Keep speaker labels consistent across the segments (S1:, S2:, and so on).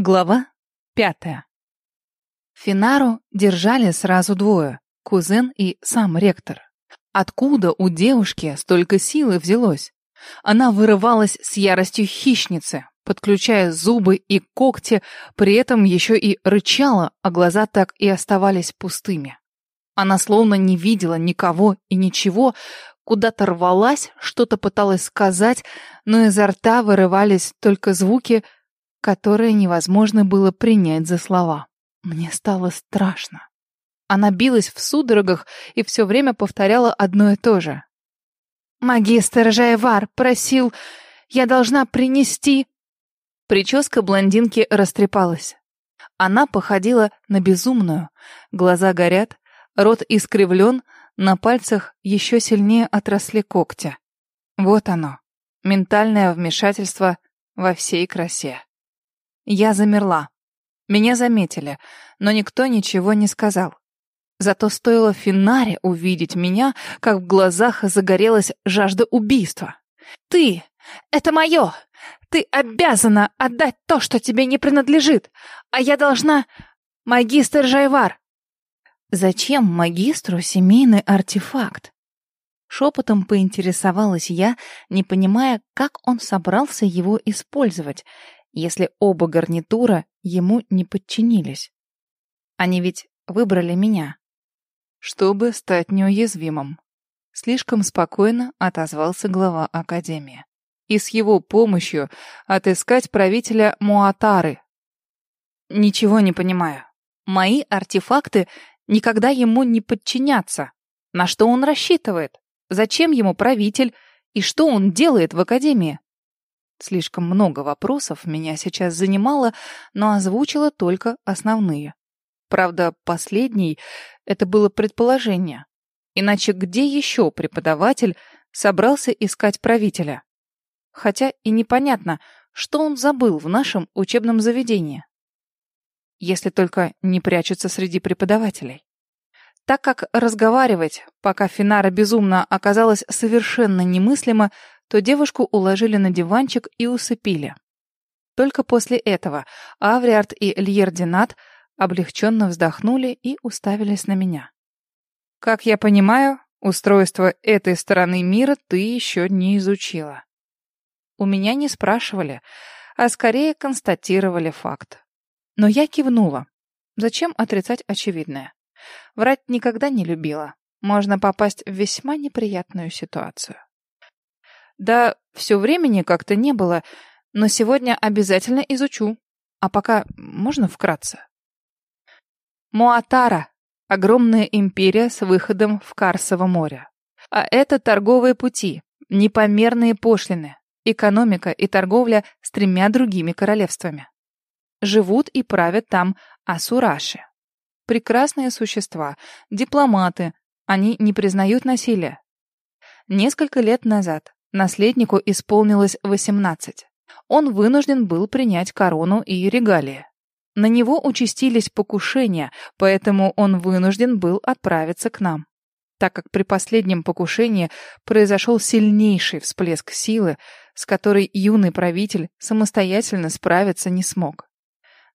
S1: Глава пятая. Финару держали сразу двое, кузен и сам ректор. Откуда у девушки столько силы взялось? Она вырывалась с яростью хищницы, подключая зубы и когти, при этом еще и рычала, а глаза так и оставались пустыми. Она словно не видела никого и ничего, куда-то рвалась, что-то пыталась сказать, но изо рта вырывались только звуки – которые невозможно было принять за слова. Мне стало страшно. Она билась в судорогах и все время повторяла одно и то же. «Магистр Жайвар просил, я должна принести...» Прическа блондинки растрепалась. Она походила на безумную. Глаза горят, рот искривлен, на пальцах еще сильнее отросли когти. Вот оно, ментальное вмешательство во всей красе. Я замерла. Меня заметили, но никто ничего не сказал. Зато стоило Финаре увидеть меня, как в глазах загорелась жажда убийства. «Ты! Это мое! Ты обязана отдать то, что тебе не принадлежит! А я должна... Магистр Жайвар!» «Зачем магистру семейный артефакт?» Шепотом поинтересовалась я, не понимая, как он собрался его использовать, если оба гарнитура ему не подчинились? Они ведь выбрали меня. Чтобы стать неуязвимым. Слишком спокойно отозвался глава Академии. И с его помощью отыскать правителя Муатары. Ничего не понимаю. Мои артефакты никогда ему не подчинятся. На что он рассчитывает? Зачем ему правитель? И что он делает в Академии? Слишком много вопросов меня сейчас занимало, но озвучила только основные. Правда, последний — это было предположение. Иначе где еще преподаватель собрался искать правителя? Хотя и непонятно, что он забыл в нашем учебном заведении. Если только не прячется среди преподавателей. Так как разговаривать, пока Финара безумно оказалось совершенно немыслимо, то девушку уложили на диванчик и усыпили. Только после этого Авриард и Льердинат облегченно вздохнули и уставились на меня. «Как я понимаю, устройство этой стороны мира ты еще не изучила». У меня не спрашивали, а скорее констатировали факт. Но я кивнула. Зачем отрицать очевидное? Врать никогда не любила. Можно попасть в весьма неприятную ситуацию. Да, все времени как-то не было, но сегодня обязательно изучу. А пока можно вкратце? Муатара — огромная империя с выходом в Карсово море. А это торговые пути, непомерные пошлины, экономика и торговля с тремя другими королевствами. Живут и правят там асураши. Прекрасные существа, дипломаты, они не признают насилия. Несколько лет назад Наследнику исполнилось 18. Он вынужден был принять корону и регалии. На него участились покушения, поэтому он вынужден был отправиться к нам. Так как при последнем покушении произошел сильнейший всплеск силы, с которой юный правитель самостоятельно справиться не смог.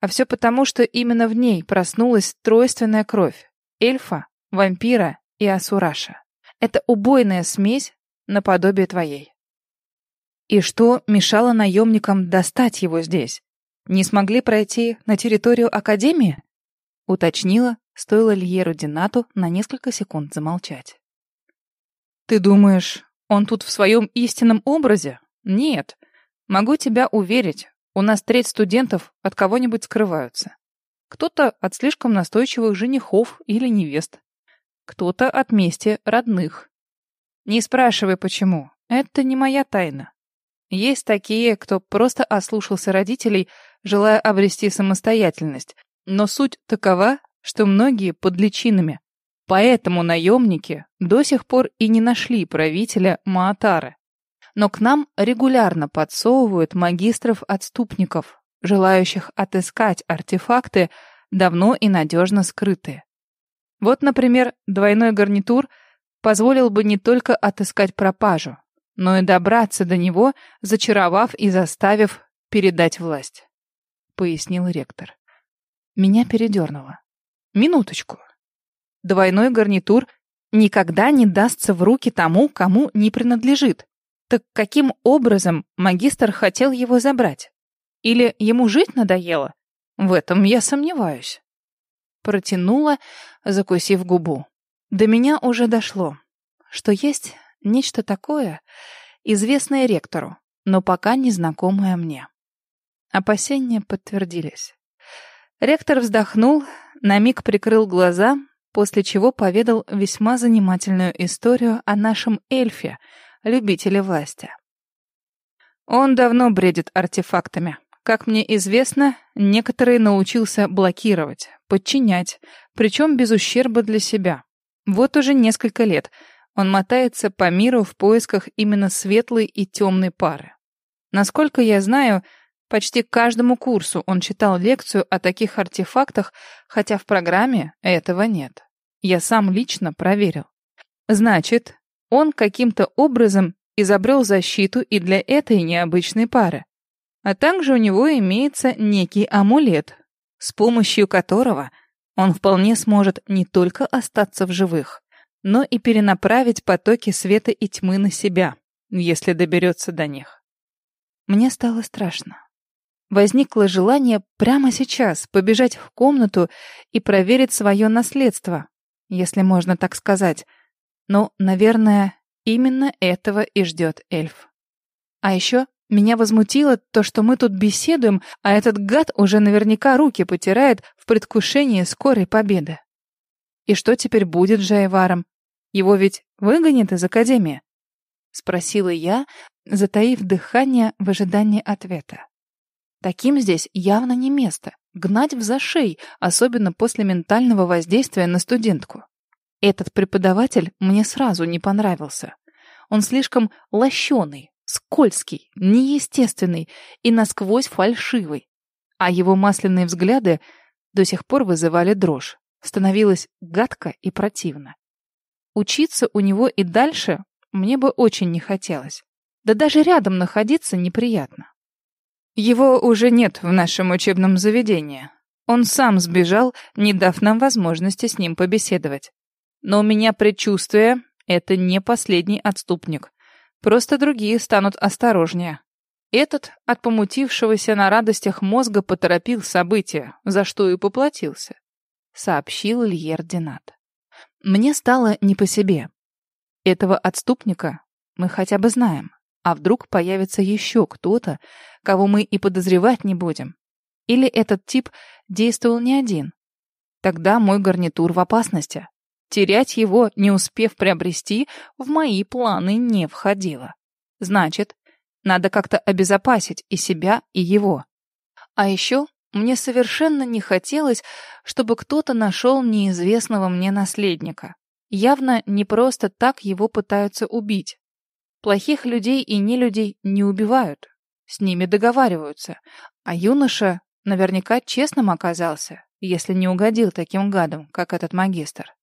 S1: А все потому, что именно в ней проснулась тройственная кровь — эльфа, вампира и асураша. Это убойная смесь наподобие твоей. И что мешало наемникам достать его здесь? Не смогли пройти на территорию Академии? Уточнила, стоило Льеру Динату на несколько секунд замолчать. Ты думаешь, он тут в своем истинном образе? Нет. Могу тебя уверить, у нас треть студентов от кого-нибудь скрываются. Кто-то от слишком настойчивых женихов или невест. Кто-то от мести родных. Не спрашивай, почему. Это не моя тайна. Есть такие, кто просто ослушался родителей, желая обрести самостоятельность. Но суть такова, что многие под личинами. Поэтому наемники до сих пор и не нашли правителя Маатары. Но к нам регулярно подсовывают магистров-отступников, желающих отыскать артефакты, давно и надежно скрытые. Вот, например, двойной гарнитур — позволил бы не только отыскать пропажу, но и добраться до него, зачаровав и заставив передать власть. пояснил ректор. Меня передернуло. Минуточку. Двойной гарнитур никогда не дастся в руки тому, кому не принадлежит. Так каким образом магистр хотел его забрать? Или ему жить надоело? В этом я сомневаюсь. Протянула, закусив губу. До меня уже дошло, что есть нечто такое, известное ректору, но пока незнакомое мне. Опасения подтвердились. Ректор вздохнул, на миг прикрыл глаза, после чего поведал весьма занимательную историю о нашем эльфе, любителе власти. Он давно бредит артефактами. Как мне известно, некоторые научился блокировать, подчинять, причем без ущерба для себя. Вот уже несколько лет он мотается по миру в поисках именно светлой и темной пары. Насколько я знаю, почти каждому курсу он читал лекцию о таких артефактах, хотя в программе этого нет. Я сам лично проверил. Значит, он каким-то образом изобрел защиту и для этой необычной пары. А также у него имеется некий амулет, с помощью которого он вполне сможет не только остаться в живых, но и перенаправить потоки света и тьмы на себя, если доберется до них. Мне стало страшно. Возникло желание прямо сейчас побежать в комнату и проверить свое наследство, если можно так сказать, но, наверное, именно этого и ждет эльф. А еще меня возмутило то, что мы тут беседуем, а этот гад уже наверняка руки потирает в предвкушении скорой победы. И что теперь будет с Жайваром? Его ведь выгонят из академии? Спросила я, затаив дыхание в ожидании ответа. Таким здесь явно не место. Гнать в зашей, особенно после ментального воздействия на студентку. Этот преподаватель мне сразу не понравился. Он слишком лощеный, скользкий, неестественный и насквозь фальшивый. А его масляные взгляды до сих пор вызывали дрожь. Становилось гадко и противно. Учиться у него и дальше мне бы очень не хотелось. Да даже рядом находиться неприятно. Его уже нет в нашем учебном заведении. Он сам сбежал, не дав нам возможности с ним побеседовать. Но у меня предчувствие, это не последний отступник. Просто другие станут осторожнее. Этот от помутившегося на радостях мозга поторопил события, за что и поплатился, сообщил Льер Динат. Мне стало не по себе. Этого отступника мы хотя бы знаем, а вдруг появится еще кто-то, кого мы и подозревать не будем. Или этот тип действовал не один. Тогда мой гарнитур в опасности. Терять его, не успев приобрести, в мои планы не входило. Значит, надо как-то обезопасить и себя, и его. А еще мне совершенно не хотелось, чтобы кто-то нашел неизвестного мне наследника. Явно не просто так его пытаются убить. Плохих людей и нелюдей не убивают, с ними договариваются. А юноша наверняка честным оказался, если не угодил таким гадом, как этот магистр.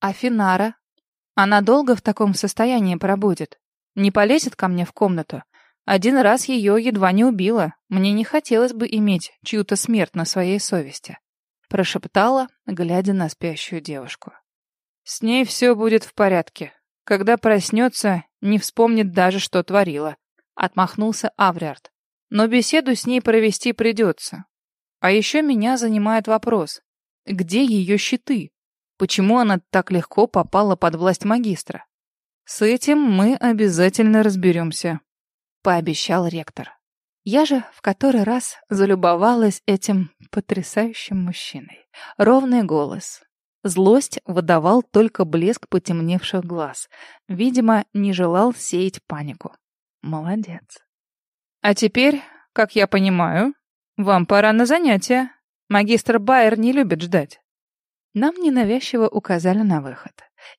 S1: А Финара? Она долго в таком состоянии пробудет. Не полезет ко мне в комнату. Один раз ее едва не убила. Мне не хотелось бы иметь чью-то смерть на своей совести. Прошептала, глядя на спящую девушку. С ней все будет в порядке. Когда проснется, не вспомнит даже, что творила. Отмахнулся Авриард. Но беседу с ней провести придется. А еще меня занимает вопрос. Где ее щиты? Почему она так легко попала под власть магистра? С этим мы обязательно разберемся, пообещал ректор. Я же в который раз залюбовалась этим потрясающим мужчиной. Ровный голос. Злость выдавал только блеск потемневших глаз. Видимо, не желал сеять панику. Молодец. А теперь, как я понимаю, вам пора на занятия. Магистр Байер не любит ждать. Нам ненавязчиво указали на выход.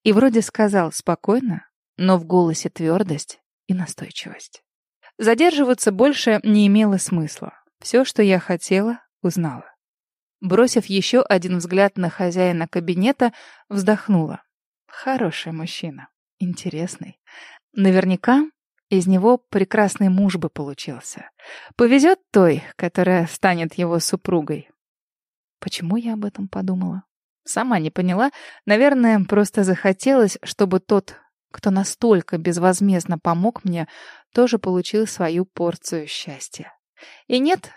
S1: И вроде сказал спокойно, но в голосе твердость и настойчивость. Задерживаться больше не имело смысла. Все, что я хотела, узнала. Бросив еще один взгляд на хозяина кабинета, вздохнула. Хороший мужчина. Интересный. Наверняка из него прекрасный муж бы получился. Повезет той, которая станет его супругой. Почему я об этом подумала? Сама не поняла. Наверное, просто захотелось, чтобы тот, кто настолько безвозмездно помог мне, тоже получил свою порцию счастья. И нет,